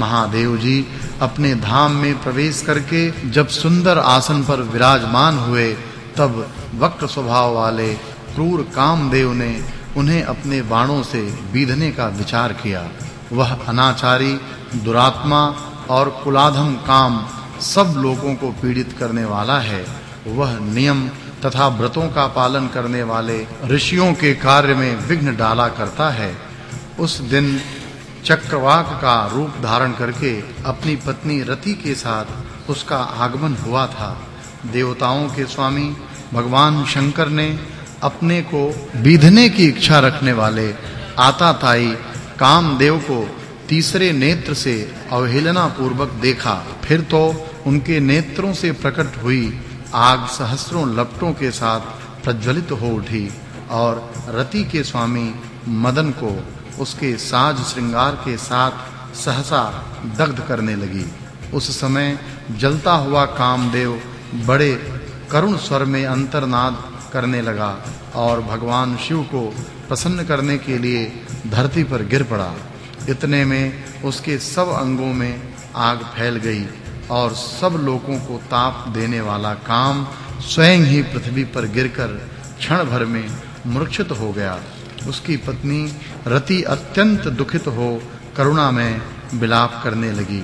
महादेव जी अपने धाम में प्रवेश करके जब सुंदर आसन पर विराजमान हुए, तब वक्र स्वभाव वाले क्रूर कामदेव ने उन्हें अपने बाणों से बीधने का विचार किया। वह अनाचारी, दुरात्मा और कुलाधम काम सब लोगों को पीड़ित करने वाला है। वह नियम तथा व्रतों का पालन करने वाले ऋषियों के कार्य में विघ्न डाला करता है। उस दिन चक्रवाक का रूप धारण करके अपनी पत्नी रति के साथ उसका आगमन हुआ था। देवताओं के स्वामी, भगवान शंकर ने अपने को बीधने की इच्छा रखने वाले आताताई कामदेव को तीसरे नेत्र से अवहेलना पूर्वक देखा। फिर तो उनके नेत्रों से प्रकट हुई आग सहस्त्रों लपटों के साथ प्रज्वलित हो उठी और रति के स्वामी मदन को उसके साज श्रृंगार के साथ सहसा दग्ध करने लगी। उस समय जलता हुआ कामदेव बड़े करुण स्वर में अंतर्नाद करने लगा और भगवान शिव को प्रसन्न करने के लिए धरती पर गिर पड़ा। इतने में उसके सब अंगों में आग फैल गई और सब लोगों को ताप देने वाला काम स्वयं ही पृथ्वी पर गिरकर क्षण भर में मूर्छित हो गया। उसकी पत्नी रति अत्यंत दुखित हो करुणा में विलाप करने लगी।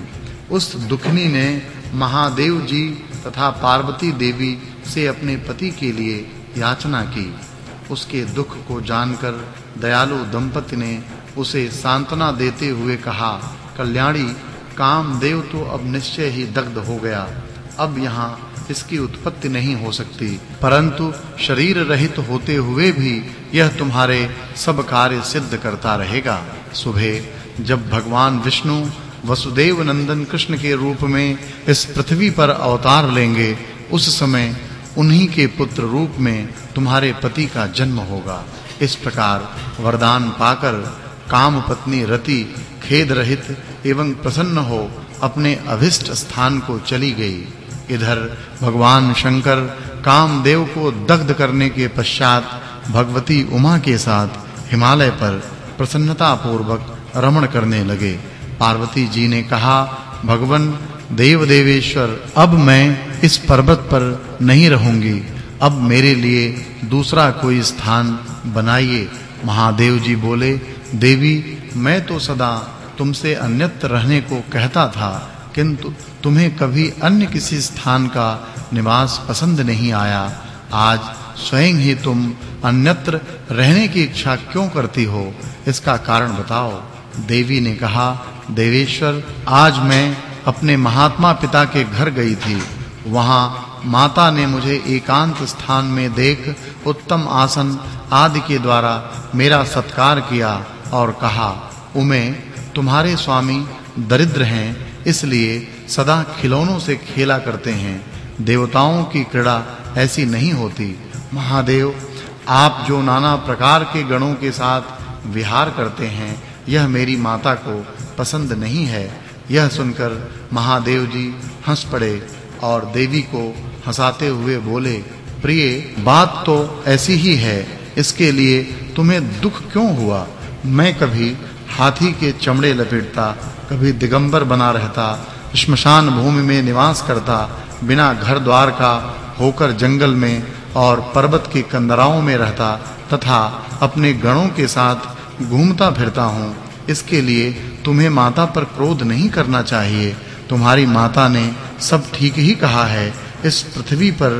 उस दुखनी ने महादेव जी तथा पार्वती देवी से अपने पति के लिए याचना की। उसके दुख को जानकर दयालु दंपति ने उसे सांत्वना देते हुए कहा, कल्याणी, कामदेव तो अब निश्चय ही दग्ध हो गया। अब यहाँ इसकी उत्पत्ति नहीं हो सकती। परंतु शरीर रहित होते हुए भी यह तुम्हारे सब कार्य सिद्ध करता रहेगा। सुबह जब भगवान विष्णु वसुदेव नंदन कृष्ण के रूप में इस पृथ्वी पर अवतार लेंगे, उस समय उन्हीं के पुत्र रूप में तुम्हारे पति का जन्म होगा। इस प्रकार वरदान पाकर काम पत्नी रति खेद रहित एवं प्रसन्न हो अपने अभिष्ट स्थान को चली गई। इधर भगवान शंकर कामदेव को दग्ध करने के पश्चात भगवती उमा के साथ हिमालय पर प्रसन्नता पूर्वक रमण करने लगे। पार्वती जी ने कहा, भगवन देव देवेश्वर अब मैं इस पर्वत पर नहीं रहूँगी। अब मेरे लिए दूसरा कोई स्थान बनाइए। महादेव जी बोले, देवी, मैं तो सदा तुमसे अन्यत्र रहने को कहता था किंतु तुम्हें कभी अन्य किसी स्थान का निवास पसंद नहीं आया। आज स्वयं ही तुम अन्यत्र रहने की इच्छा क्यों करती हो? इसका कारण बताओ। देवी ने कहा, देवेश्वर, आज मैं अपने महात्मा पिता के घर गई थी। वहाँ माता ने मुझे एकांत स्थान में देख उत्तम आसन आदि के द्वारा मेरा सत्कार किया और कहा, उमे, तुम्हारे स्वामी दरिद्र हैं इसलिए सदा खिलौनों से खेला करते हैं। देवताओं की क्रीड़ा ऐसी नहीं होती। महादेव, आप जो नाना प्रकार के गणों के साथ विहार करते हैं, यह मेरी माता को पसंद नहीं है। यह सुनकर महादेव जी हंस पड़े और देवी को हंसाते हुए बोले, प्रिय, बात तो ऐसी ही है। इसके लिए तुम्हें दुख क्यों हुआ? मैं कभी हाथी के चमड़े लपेटता कभी दिगंबर बना रहता श्मशान भूमि में निवास करता, बिना घर द्वार का होकर जंगल में और पर्वत के कंदराओं में रहता तथा अपने गणों के साथ घूमता फिरता हूँ। इसके लिए तुम्हें माता पर क्रोध नहीं करना चाहिए। तुम्हारी माता ने सब ठीक ही कहा है। इस पृथ्वी पर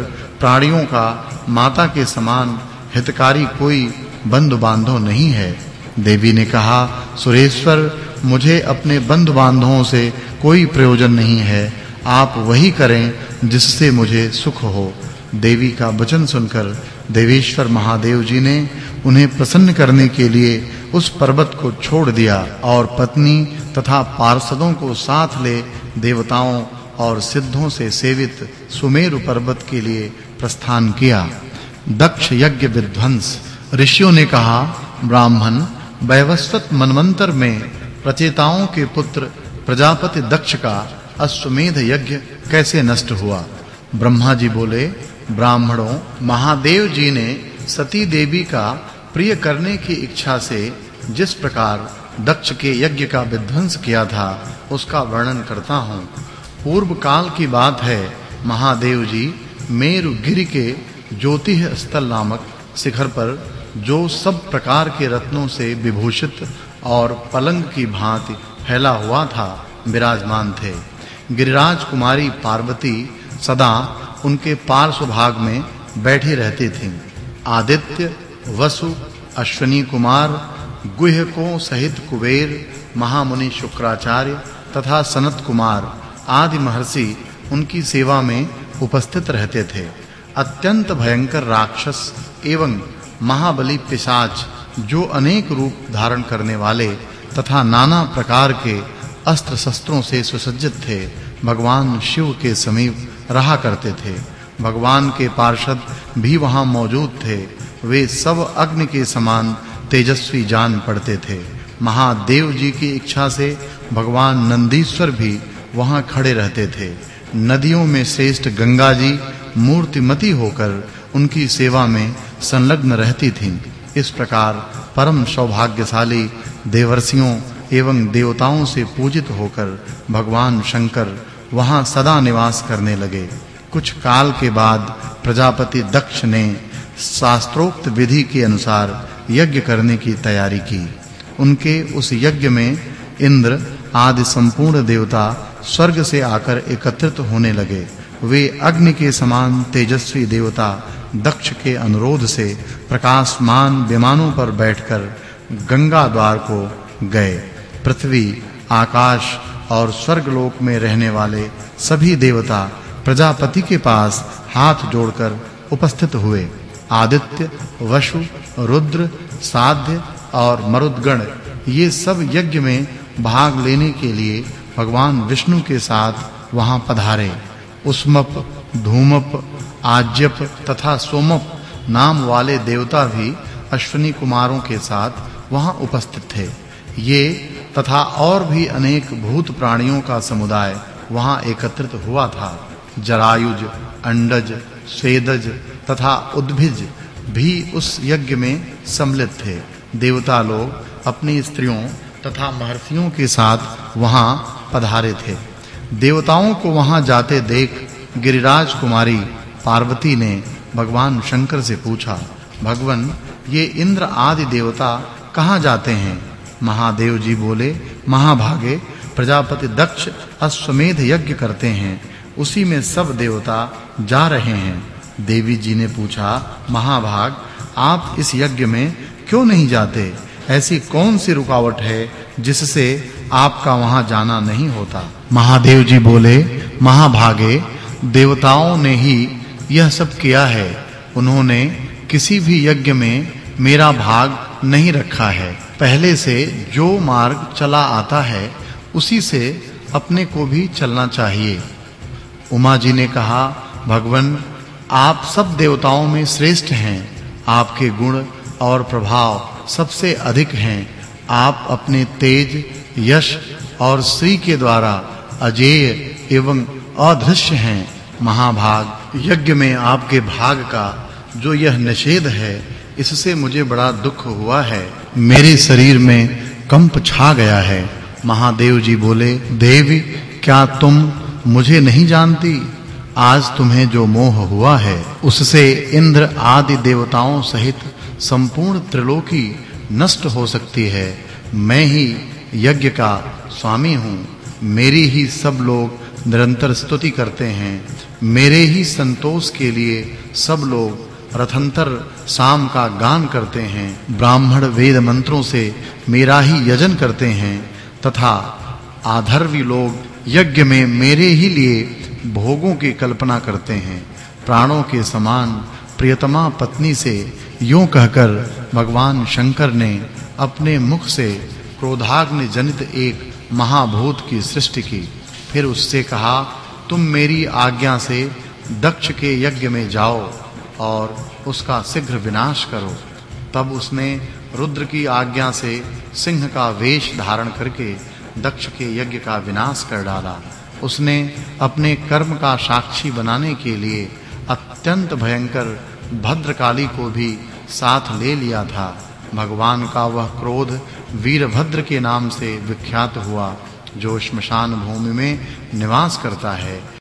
प्राणियों का माता के समान हितकारी कोई बंधु बांधो नहीं है। देवी ने कहा, सुरेश्वर मुझे अपने बंधु बांधवों से कोई प्रयोजन नहीं है। आप वही करें जिससे मुझे सुख हो। देवी का वचन सुनकर देवेश्वर महादेव जी ने उन्हें प्रसन्न करने के लिए उस पर्वत को छोड़ दिया और पत्नी तथा पार्षदों को साथ ले देवताओं और सिद्धों से सेवित सुमेरु पर्वत के लिए प्रस्थान किया। दक्ष यज्ञ विध्वंस। ऋषियों ने कहा, ब्राह्मण, वैवस्वत मनवंतर में प्रचेताओं के पुत्र प्रजापति दक्ष का अश्वमेध यज्ञ कैसे नष्ट हुआ? ब्रह्मा जी बोले, ब्राह्मणों, महादेव जी ने सती देवी का प्रिय करने की इच्छा से जिस प्रकार दक्ष के यज्ञ का विध्वंस किया था, उसका वर्णन करता हूँ। पूर्व काल की बात है, महादेव जी मेरु गिरि के ज्योतिह स्थल नामक शिखर पर जो सब प्रकार के रत्नों से विभूषित और पलंग की भांति फैला हुआ था, विराजमान थे। गिरिराज कुमारी पार्वती सदा उनके पार्श्व भाग में बैठी रहती थीं। आदित्य, वसु, अश्विनी कुमार, गुह्यकों सहित कुबेर, महामुनि शुक्राचार्य तथा सनत कुमार आदि महर्षि उनकी सेवा में उपस्थित रहते थे। अत्यंत भयंकर राक्षस एवं महाबली पिशाच जो अनेक रूप धारण करने वाले तथा नाना प्रकार के अस्त्र शस्त्रों से सुसज्जित थे, भगवान शिव के समीप रहा करते थे। भगवान के पार्षद भी वहाँ मौजूद थे। वे सब अग्नि के समान तेजस्वी जान पड़ते थे। महादेव जी की इच्छा से भगवान नंदीश्वर भी वहाँ खड़े रहते थे। नदियों में श्रेष्ठ गंगा जी मूर्तिमती होकर उनकी सेवा में संलग्न रहती थीं। इस प्रकार परम सौभाग्यशाली देवर्षियों एवं देवताओं से पूजित होकर भगवान शंकर वहाँ सदा निवास करने लगे। कुछ काल के बाद प्रजापति दक्ष ने शास्त्रोक्त विधि के अनुसार यज्ञ करने की तैयारी की। उनके उस यज्ञ में इंद्र आदि संपूर्ण देवता स्वर्ग से आकर एकत्रित होने लगे। वे अग्नि के समान तेजस्वी देवता दक्ष के अनुरोध से प्रकाशमान विमानों पर बैठकर गंगा द्वार को गए। पृथ्वी, आकाश और स्वर्गलोक में रहने वाले सभी देवता प्रजापति के पास हाथ जोड़कर उपस्थित हुए। आदित्य वशु रुद्र, साध्य और मरुदगण, ये सब यज्ञ में भाग लेने के लिए भगवान विष्णु के साथ वहाँ पधारे। उष्मप धूमप, आज्यप तथा सोमप नाम वाले देवता भी अश्विनी कुमारों के साथ वहाँ उपस्थित थे। ये तथा और भी अनेक भूत प्राणियों का समुदाय वहाँ एकत्रित हुआ था। जरायुज, अंडज स्वेदज तथा उद्भिज भी उस यज्ञ में सम्मिलित थे। देवता लोग अपनी स्त्रियों तथा महर्षियों के साथ वहाँ पधारे थे। देवताओं को वहाँ जाते देख गिरिराज कुमारी पार्वती ने भगवान शंकर से पूछा, भगवन, ये इंद्र आदि देवता कहाँ जाते हैं? महादेव जी बोले, महाभागे, प्रजापति दक्ष अश्वमेध यज्ञ करते हैं, उसी में सब देवता जा रहे हैं। देवी जी ने पूछा, महाभाग, आप इस यज्ञ में क्यों नहीं जाते? ऐसी कौन सी रुकावट है जिससे आपका वहाँ जाना नहीं होता? महादेव जी बोले, महाभागे देवताओं ने ही यह सब किया है। उन्होंने किसी भी यज्ञ में मेरा भाग नहीं रखा है। पहले से जो मार्ग चला आता है, उसी से अपने को भी चलना चाहिए। उमा जी ने कहा, भगवन, आप सब देवताओं में श्रेष्ठ हैं। आपके गुण और प्रभाव सबसे अधिक हैं। आप अपने तेज, यश और श्री के द्वारा अजेय एवं अदृश्य हैं। महाभाग यज्ञ में आपके भाग का जो यह निषेध है, इससे मुझे बड़ा दुख हुआ है। मेरे शरीर में कंप छा गया है। महादेव जी बोले, देवी, क्या तुम मुझे नहीं जानती? आज तुम्हें जो मोह हुआ है, उससे इंद्र आदि देवताओं सहित संपूर्ण त्रिलोकी नष्ट हो सकती है। मैं ही यज्ञ का स्वामी हूँ। मेरी ही सब लोग निरंतर स्तुति करते हैं। मेरे ही संतोष के लिए सब लोग रथंतर शाम का गान करते हैं। ब्राह्मण वेद मंत्रों से मेरा ही यजन करते हैं तथा आधर्वी लोग यज्ञ में मेरे ही लिए भोगों की कल्पना करते हैं। प्राणों के समान प्रियतमा पत्नी से यूँ कहकर भगवान शंकर ने अपने मुख से क्रोधाग्नि जनित एक महाभूत की सृष्टि की। फिर उससे कहा, तुम मेरी आज्ञा से दक्ष के यज्ञ में जाओ और उसका शीघ्र विनाश करो। तब उसने रुद्र की आज्ञा से सिंह का वेश धारण करके दक्ष के यज्ञ का विनाश कर डाला। उसने अपने कर्म का साक्षी बनाने के लिए अत्यंत भयंकर भद्रकाली को भी साथ ले लिया था। भगवान का वह क्रोध वीरभद्र के नाम से विख्यात हुआ। जो श्मशान भूमि में निवास करता है।